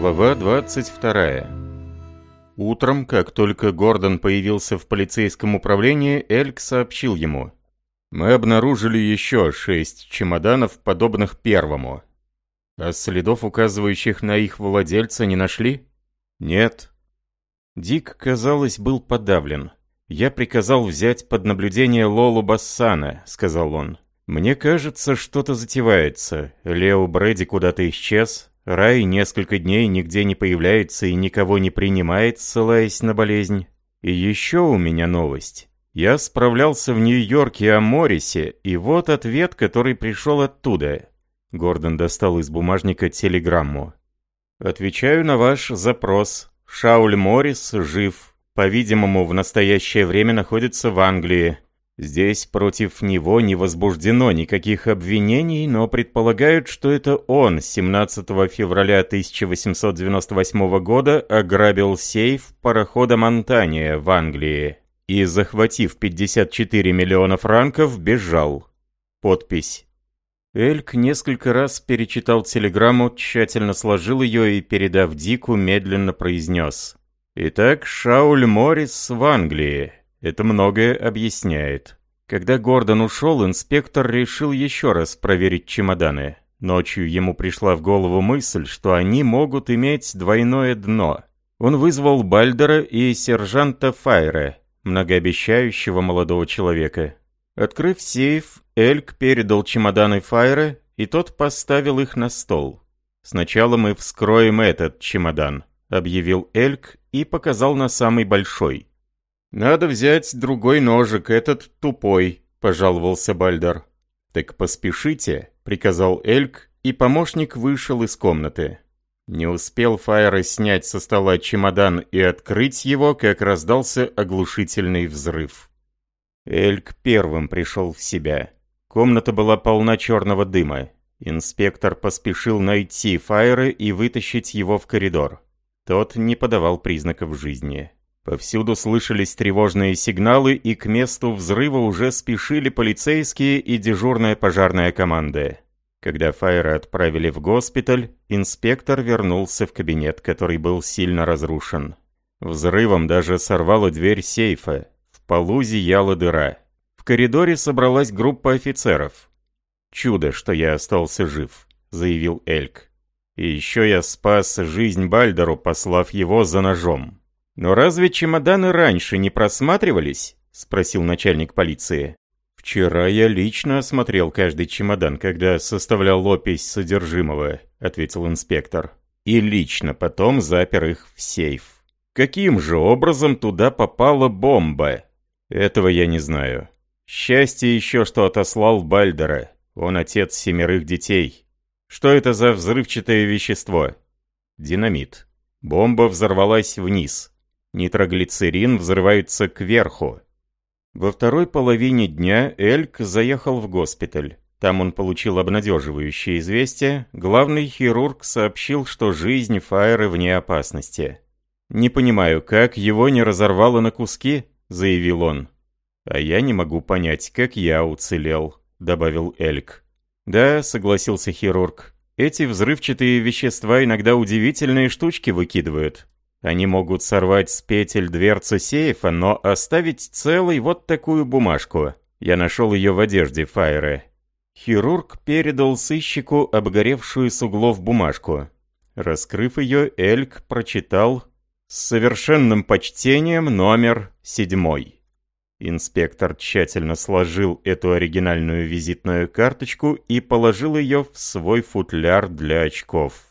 Глава 22. Утром, как только Гордон появился в полицейском управлении, Эльк сообщил ему. «Мы обнаружили еще шесть чемоданов, подобных первому. А следов, указывающих на их владельца, не нашли?» «Нет». Дик, казалось, был подавлен. «Я приказал взять под наблюдение Лолу Бассана», — сказал он. «Мне кажется, что-то затевается. Лео Брэди куда-то исчез, Рай несколько дней нигде не появляется и никого не принимает, ссылаясь на болезнь. И еще у меня новость. Я справлялся в Нью-Йорке о Моррисе, и вот ответ, который пришел оттуда. Гордон достал из бумажника телеграмму. «Отвечаю на ваш запрос. Шауль Моррис жив. По-видимому, в настоящее время находится в Англии. Здесь против него не возбуждено никаких обвинений, но предполагают, что это он 17 февраля 1898 года ограбил сейф парохода «Монтания» в Англии и, захватив 54 миллиона франков, бежал. Подпись. Эльк несколько раз перечитал телеграмму, тщательно сложил ее и, передав Дику, медленно произнес. «Итак, Шауль Моррис в Англии. Это многое объясняет. Когда Гордон ушел, инспектор решил еще раз проверить чемоданы. Ночью ему пришла в голову мысль, что они могут иметь двойное дно. Он вызвал Бальдера и сержанта Файре, многообещающего молодого человека. Открыв сейф, Эльк передал чемоданы Файре, и тот поставил их на стол. «Сначала мы вскроем этот чемодан», — объявил Эльк и показал на самый большой. «Надо взять другой ножик, этот тупой», — пожаловался Бальдер. «Так поспешите», — приказал Эльк, и помощник вышел из комнаты. Не успел Фаера снять со стола чемодан и открыть его, как раздался оглушительный взрыв. Эльк первым пришел в себя. Комната была полна черного дыма. Инспектор поспешил найти Фаера и вытащить его в коридор. Тот не подавал признаков жизни. Повсюду слышались тревожные сигналы, и к месту взрыва уже спешили полицейские и дежурная пожарная команда. Когда Файра отправили в госпиталь, инспектор вернулся в кабинет, который был сильно разрушен. Взрывом даже сорвала дверь сейфа. В полу зияла дыра. В коридоре собралась группа офицеров. «Чудо, что я остался жив», — заявил Эльк. «И еще я спас жизнь Бальдеру, послав его за ножом». «Но разве чемоданы раньше не просматривались?» — спросил начальник полиции. «Вчера я лично осмотрел каждый чемодан, когда составлял опись содержимого», — ответил инспектор. «И лично потом запер их в сейф. Каким же образом туда попала бомба? Этого я не знаю. Счастье еще, что отослал Бальдера. Он отец семерых детей. Что это за взрывчатое вещество? Динамит. Бомба взорвалась вниз. Нитроглицерин взрывается кверху. Во второй половине дня Эльк заехал в госпиталь. Там он получил обнадеживающее известие. Главный хирург сообщил, что жизнь Фаеры вне опасности. «Не понимаю, как его не разорвало на куски?» – заявил он. «А я не могу понять, как я уцелел», – добавил Эльк. «Да», – согласился хирург. «Эти взрывчатые вещества иногда удивительные штучки выкидывают. Они могут сорвать с петель дверцу сейфа, но оставить целой вот такую бумажку. Я нашел ее в одежде Файры. Хирург передал сыщику обгоревшую с углов бумажку. Раскрыв ее, Эльк прочитал «С совершенным почтением номер седьмой». Инспектор тщательно сложил эту оригинальную визитную карточку и положил ее в свой футляр для очков.